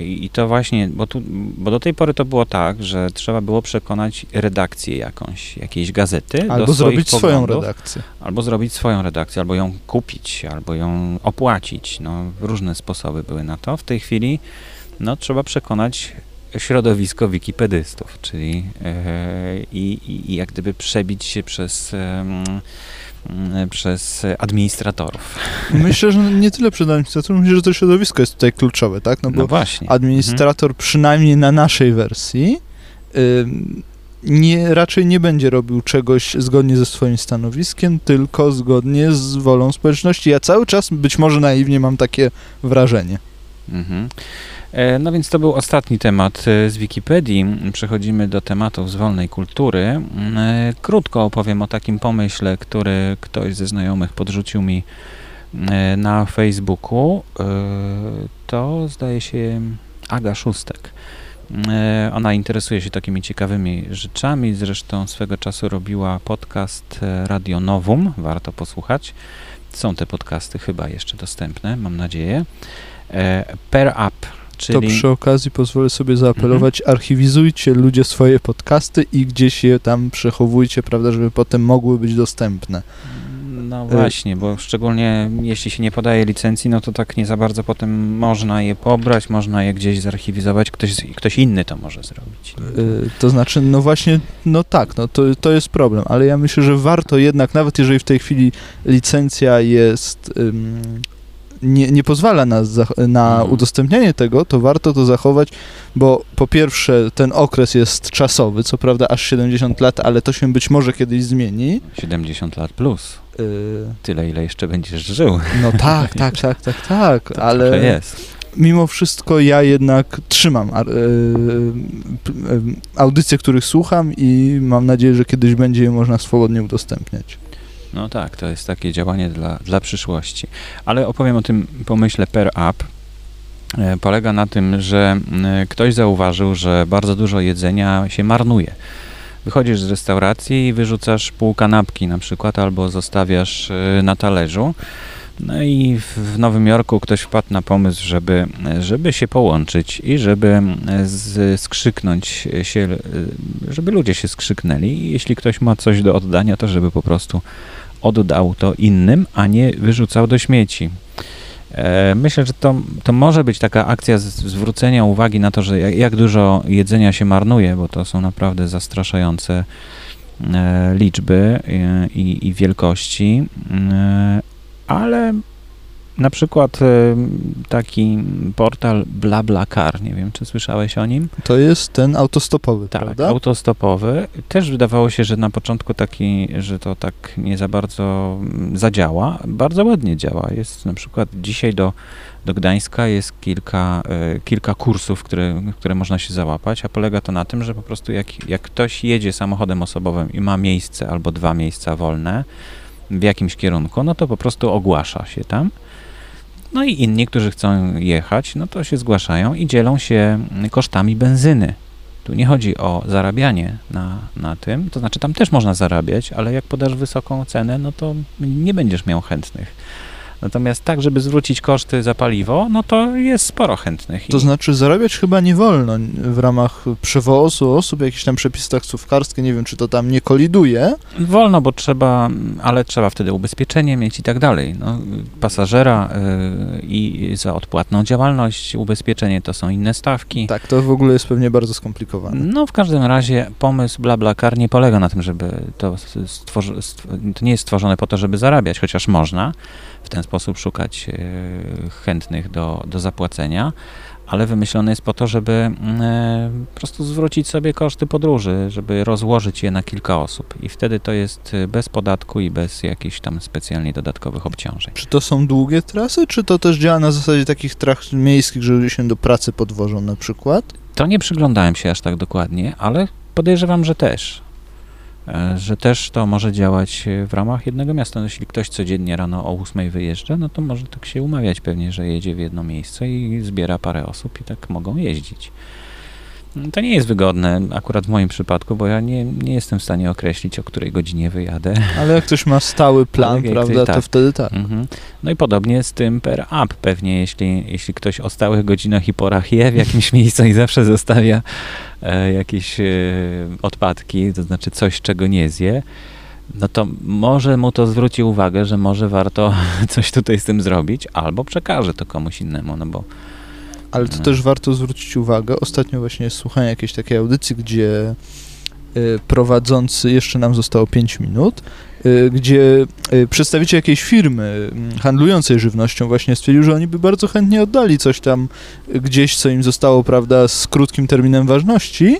i to właśnie, bo, tu, bo do tej pory to było tak, że trzeba było przekonać redakcję jakąś, jakiejś gazety Albo zrobić swoją redakcję. Albo zrobić swoją redakcję, albo ją kupić, albo ją opłacić. No, różne sposoby były na to. W tej chwili no, trzeba przekonać środowisko wikipedystów, czyli e, i, i, jak gdyby przebić się przez, m, przez administratorów. Myślę, że nie tyle przed administratorem, myślę, że to środowisko jest tutaj kluczowe, tak, no No bo właśnie. administrator przynajmniej na naszej wersji nie, raczej nie będzie robił czegoś zgodnie ze swoim stanowiskiem, tylko zgodnie z wolą społeczności. Ja cały czas, być może naiwnie, mam takie wrażenie. Mhm. E, No więc to był ostatni temat e, z Wikipedii. Przechodzimy do tematów z wolnej kultury. Mm, e, Krótko opowiem o takim pomyśle, który ktoś ze znajomych podrzucił mi na Facebooku. To zdaje się Aga Szóstek. Ona interesuje się takimi ciekawymi rzeczami. Zresztą swego czasu robiła podcast Radio Novum. Warto posłuchać. Są te podcasty chyba jeszcze dostępne, mam nadzieję. E, Pair Up, czyli... To przy okazji pozwolę sobie zaapelować, Mhm. archiwizujcie ludzie swoje podcasty i gdzieś je tam przechowujcie, prawda, żeby potem mogły być dostępne. No właśnie, bo szczególnie jeśli się nie podaje licencji, no to tak nie za bardzo potem można je pobrać, można je gdzieś zarchiwizować, ktoś, ktoś inny to może zrobić. Y, to znaczy, no właśnie, no tak, no to, to jest problem, ale ja myślę, że warto jednak, nawet jeżeli w tej chwili licencja jest ym, nie, nie pozwala na, na Mhm. udostępnianie tego, to warto to zachować, bo po pierwsze ten okres jest czasowy, co prawda aż 70 lat, ale to się być może kiedyś zmieni. 70 lat plus. Yy, Tyle, ile jeszcze będziesz żył. no *laughs* tak, tak, tak, tak, tak, To ale jest. mimo wszystko ja jednak trzymam yy, p- yy, audycje, których słucham i mam nadzieję, że kiedyś będzie je można swobodnie udostępniać. No tak, to jest takie działanie dla, dla przyszłości. Ale opowiem o tym pomyśle per app. E, Polega na tym, że ktoś zauważył, że bardzo dużo jedzenia się marnuje. Wychodzisz z restauracji i wyrzucasz pół kanapki na przykład, albo zostawiasz e, na talerzu. No i w- Nowym Jorku ktoś wpadł na pomysł, żeby, żeby się połączyć i żeby z, skrzyknąć się, e, żeby ludzie się skrzyknęli. Jeśli ktoś ma coś do oddania, to żeby po prostu oddał to innym, a nie wyrzucał do śmieci. E, Myślę, że to, to może być taka akcja zwrócenia uwagi na to, że jak, jak dużo jedzenia się marnuje, bo to są naprawdę zastraszające e, liczby e, i, i wielkości, ale na przykład e, taki portal BlaBlaCar, nie wiem, czy słyszałeś o nim? To jest ten autostopowy, Tak, prawda? autostopowy. Też wydawało się, że na początku taki, że to tak nie za bardzo mm, zadziała. Bardzo ładnie działa. Jest na przykład dzisiaj do, do Gdańska jest kilka, e, kilka kursów, które, które można się załapać, a polega to na tym, że po prostu jak, jak ktoś jedzie samochodem osobowym i ma miejsce albo dwa miejsca wolne w jakimś kierunku, no to po prostu ogłasza się tam. No i inni, którzy chcą jechać, no to się zgłaszają i dzielą się kosztami benzyny. Tu nie chodzi o zarabianie na, na tym, to znaczy tam też można zarabiać, ale jak podasz wysoką cenę, no to nie będziesz miał chętnych. Natomiast tak, żeby zwrócić koszty za paliwo, no to jest sporo chętnych. To znaczy zarabiać chyba nie wolno w ramach przewozu osób, jakieś tam przepisy taksówkarskie, nie wiem czy to tam nie koliduje. Wolno, bo trzeba, ale trzeba wtedy ubezpieczenie mieć i tak dalej. No, pasażera y, i za odpłatną działalność ubezpieczenie to są inne stawki. Tak, to w ogóle jest pewnie bardzo skomplikowane. No, w każdym razie pomysł BlaBlaCar nie polega na tym, żeby to stworzy, stw- to nie jest stworzone po to, żeby zarabiać, chociaż można w ten sposób szukać e, chętnych do, do zapłacenia, ale wymyślone jest po to, żeby mm, e, po prostu zwrócić sobie koszty podróży, żeby rozłożyć je na kilka osób i wtedy to jest e, bez podatku i bez jakichś tam specjalnie dodatkowych obciążeń. Czy to są długie trasy, czy to też działa na zasadzie takich tras miejskich, że ludzie się do pracy podwożą na przykład? To nie przyglądałem się aż tak dokładnie, ale podejrzewam, że też. E, Że też to może działać e, w ramach jednego miasta. No, jeśli ktoś codziennie rano o 8 wyjeżdża, no to może tak się umawiać pewnie, że jedzie w jedno miejsce i zbiera parę osób i tak mogą jeździć. To nie jest wygodne akurat w moim przypadku, bo ja nie, nie jestem w stanie określić, o której godzinie wyjadę. Ale jak ktoś ma stały *laughs* plan, prawda, ktoś- to tak. wtedy tak. Mhm. No i podobnie z tym per app. Pewnie jeśli, jeśli ktoś o stałych godzinach i porach je w jakimś *laughs* miejscu i zawsze zostawia e, jakieś e, odpadki, to znaczy coś, czego nie zje, no to może mu to zwróci uwagę, że może warto *laughs* coś tutaj z tym zrobić, albo przekaże to komuś innemu, no bo Ale to No. też warto zwrócić uwagę. Ostatnio właśnie słuchałem jakiejś takiej audycji, gdzie y, prowadzący, jeszcze nam zostało 5 minut, y, gdzie y, przedstawiciel jakiejś firmy mm, handlującej żywnością właśnie stwierdził, że oni by bardzo chętnie oddali coś tam gdzieś, co im zostało, prawda, z krótkim terminem ważności,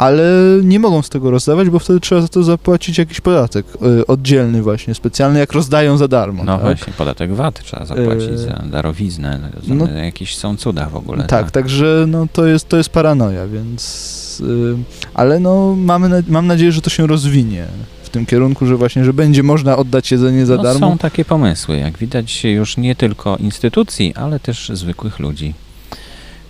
ale nie mogą z tego rozdawać, bo wtedy trzeba za to zapłacić jakiś podatek y, oddzielny właśnie, specjalny, jak rozdają za darmo. no tak? właśnie, podatek VAT trzeba zapłacić E, za darowiznę, za, no- jakieś są cuda w ogóle. Tak, także no, to, jest, to jest paranoja, więc. y, ale no, mamy, mam nadzieję, że to się rozwinie w tym kierunku, że właśnie, że będzie można oddać jedzenie za no, darmo. Są takie pomysły, jak widać już nie tylko instytucji, ale też zwykłych ludzi.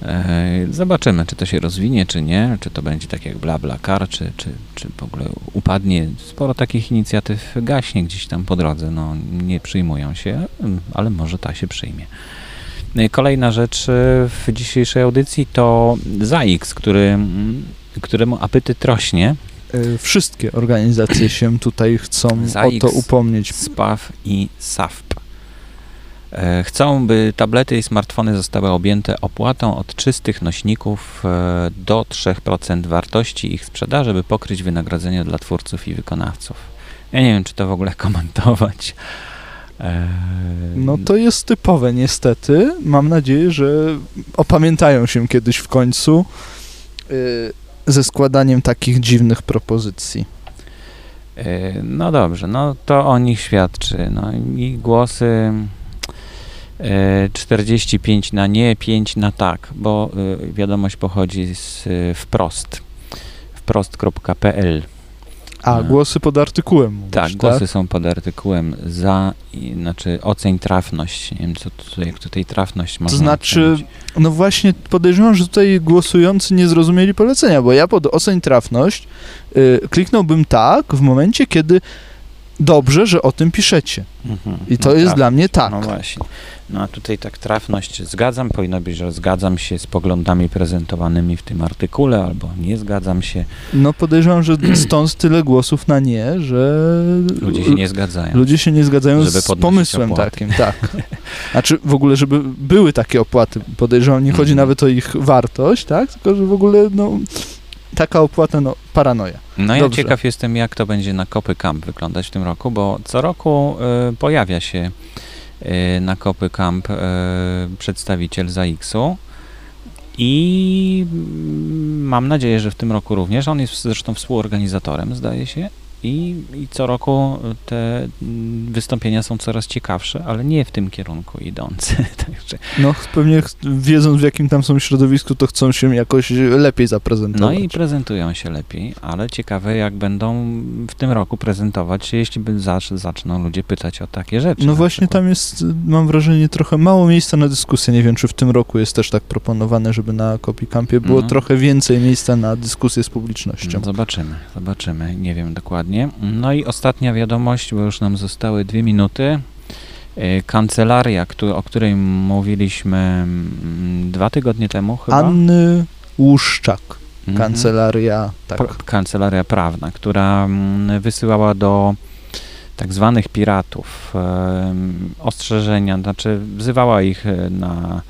E, Zobaczymy, czy to się rozwinie, czy nie, czy to będzie tak jak BlaBlaCar, czy, czy, czy w ogóle upadnie. Sporo takich inicjatyw gaśnie gdzieś tam po drodze, no nie przyjmują się, ale może ta się przyjmie. E, Kolejna rzecz e, w dzisiejszej audycji to ZAX, który, mm, któremu apetyt rośnie. Wszystkie organizacje się tutaj chcą o to upomnieć. SPAW i SAFP. E, Chcą, by tablety i smartfony zostały objęte opłatą od czystych nośników e, do 3% wartości ich sprzedaży, by pokryć wynagrodzenia dla twórców i wykonawców. Ja nie wiem, czy to w ogóle *laughs* komentować. E, No to jest typowe, niestety. Mam nadzieję, że opamiętają się kiedyś w końcu ze składaniem takich dziwnych propozycji. No dobrze, no to o nich świadczy. No i głosy 45 na nie, 5 na tak, bo e, wiadomość pochodzi z e, wprost. wprost.pl. A, No. głosy pod artykułem mówisz, Tak, głosy są pod artykułem za, i, znaczy oceń trafność. Nie wiem, co tutaj, jak tutaj trafność To można znaczy, ocenić. no właśnie podejrzewam, że tutaj głosujący nie zrozumieli polecenia, bo ja pod oceń trafność y, kliknąłbym tak w momencie, kiedy dobrze, że o tym piszecie. Mhm. I to No jest tak. dla mnie tak. No właśnie. No a tutaj tak trafność zgadzam, powinno być, że zgadzam się z poglądami prezentowanymi w tym artykule, albo nie zgadzam się. No podejrzewam, że *clears throat* stąd tyle głosów na nie, że Ludzie się nie zgadzają. ludzie się nie zgadzają Żeby z pomysłem opłaty. takim, tak. *laughs* Znaczy w ogóle, żeby były takie opłaty. Podejrzewam, nie chodzi Mhm. nawet o ich wartość, tak? Tylko, że w ogóle, no, taka opłata, no, paranoja. No ja Dobrze. ciekaw jestem, jak to będzie na Kopy Camp wyglądać w tym roku, bo co roku y, pojawia się na Kopy Camp y, przedstawiciel ZAX-u i mm, mam nadzieję, że w tym roku również. On jest zresztą współorganizatorem, zdaje się. I, I co roku te wystąpienia są coraz ciekawsze, ale nie w tym kierunku idące. *laughs* Także, No pewnie wiedząc w jakim tam są środowisku, to chcą się jakoś lepiej no zaprezentować. i prezentują się lepiej, ale ciekawe jak będą w tym roku prezentować się, jeśli zacz, zaczną ludzie pytać o takie rzeczy. No właśnie przykład. tam jest, mam wrażenie, trochę mało miejsca na dyskusję. Nie wiem, czy w tym roku jest też tak proponowane, żeby na Copycampie było No. trochę więcej miejsca na dyskusję z publicznością. No, Zobaczymy, zobaczymy. Nie wiem dokładnie. No i ostatnia wiadomość, bo już nam zostały dwie minuty. E, Kancelaria, o której mówiliśmy mm, dwa tygodnie temu chyba. Anny Łuszczak, Mhm. kancelaria, tak. Kancelaria prawna, która mm, wysyłała do tak zwanych piratów em, ostrzeżenia, znaczy wzywała ich e, na,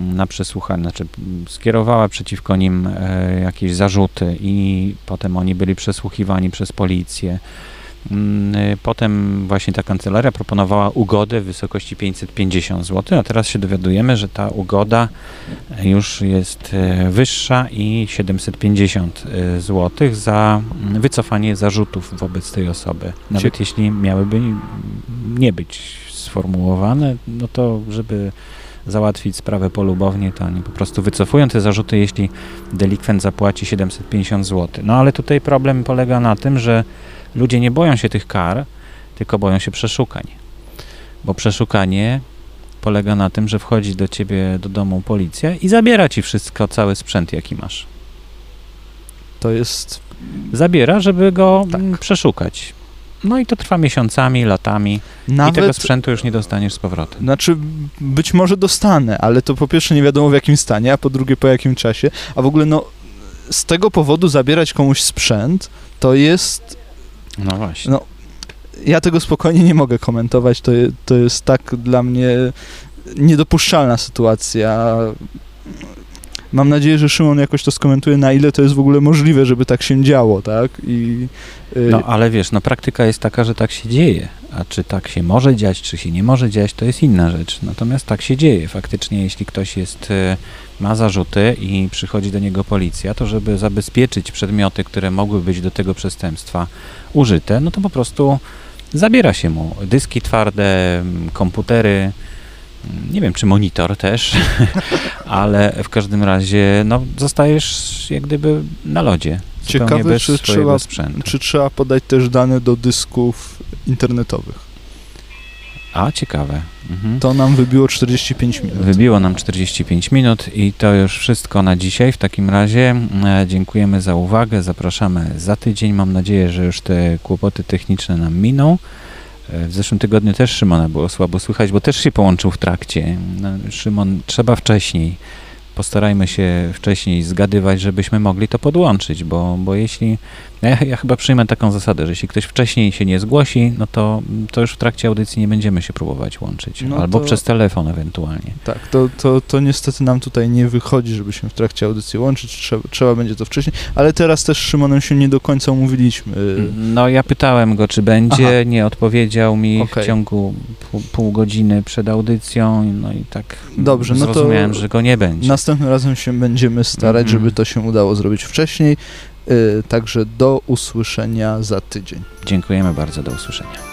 na przesłuchanie, znaczy skierowała przeciwko nim e, jakieś zarzuty i potem oni byli przesłuchiwani przez policję. Mm, e, Potem właśnie ta kancelaria proponowała ugodę w wysokości 550 zł, a teraz się dowiadujemy, że ta ugoda już jest e, wyższa i 750 zł za mm, wycofanie zarzutów wobec tej osoby. Nawet jeśli miałyby nie być sformułowane, no to żeby załatwić sprawę polubownie, to oni po prostu wycofują te zarzuty, jeśli delikwent zapłaci 750 zł. No ale tutaj problem polega na tym, że ludzie nie boją się tych kar, tylko boją się przeszukań. Bo przeszukanie polega na tym, że wchodzi do ciebie do domu policja i zabiera ci wszystko, cały sprzęt, jaki masz. To jest, Zabiera, żeby go Tak. przeszukać. No i to trwa miesiącami, latami i tego nawet, sprzętu już nie dostaniesz z powrotem. znaczy być może dostanę, ale to po pierwsze nie wiadomo w jakim stanie, a po drugie po jakim czasie, a w ogóle no z tego powodu zabierać komuś sprzęt, to jest No właśnie. No, ja tego spokojnie nie mogę komentować. To, to jest tak dla mnie niedopuszczalna sytuacja. Mam nadzieję, że Szymon jakoś to skomentuje, na ile to jest w ogóle możliwe, żeby tak się działo, tak? I, y, No ale wiesz, no praktyka jest taka, że tak się dzieje. A czy tak się może dziać, czy się nie może dziać, to jest inna rzecz. Natomiast tak się dzieje. Faktycznie, jeśli ktoś jest, e, ma zarzuty i przychodzi do niego policja, to żeby zabezpieczyć przedmioty, które mogły być do tego przestępstwa użyte, no to po prostu zabiera się mu dyski twarde, komputery, nie wiem, czy monitor też, *laughs* ale w każdym razie no, zostajesz jak gdyby na lodzie. Ciekawe, czy trzeba-. Czy trzeba podać też dane do dysków internetowych? A, ciekawe. Mhm. To nam wybiło 45 minut. Wybiło nam 45 minut i to już wszystko na dzisiaj. W takim razie e, dziękujemy za uwagę. Zapraszamy za tydzień. Mam nadzieję, że już te kłopoty techniczne nam miną. E, W zeszłym tygodniu też Szymona było słabo słychać, bo też się połączył w trakcie. No, Szymon, trzeba wcześniej postarajmy się wcześniej zgadywać, żebyśmy mogli to podłączyć, bo, bo jeśli, ja, ja chyba przyjmę taką zasadę, że jeśli ktoś wcześniej się nie zgłosi, no to, to już w trakcie audycji nie będziemy się próbować łączyć, No albo to- przez telefon ewentualnie. Tak, to, to, to niestety nam tutaj nie wychodzi, żebyśmy w trakcie audycji łączyć, trzeba, trzeba będzie to wcześniej, ale teraz też z Szymonem się nie do końca umówiliśmy. No ja pytałem go, czy będzie, Aha. nie odpowiedział mi Okej. w ciągu pół, pół godziny przed audycją, no i tak Dobrze, no to zrozumiałem, że go nie będzie. Następnym razem się będziemy starać, Mhm. żeby to się udało zrobić wcześniej. Y, Także do usłyszenia za tydzień. Dziękujemy bardzo, do usłyszenia.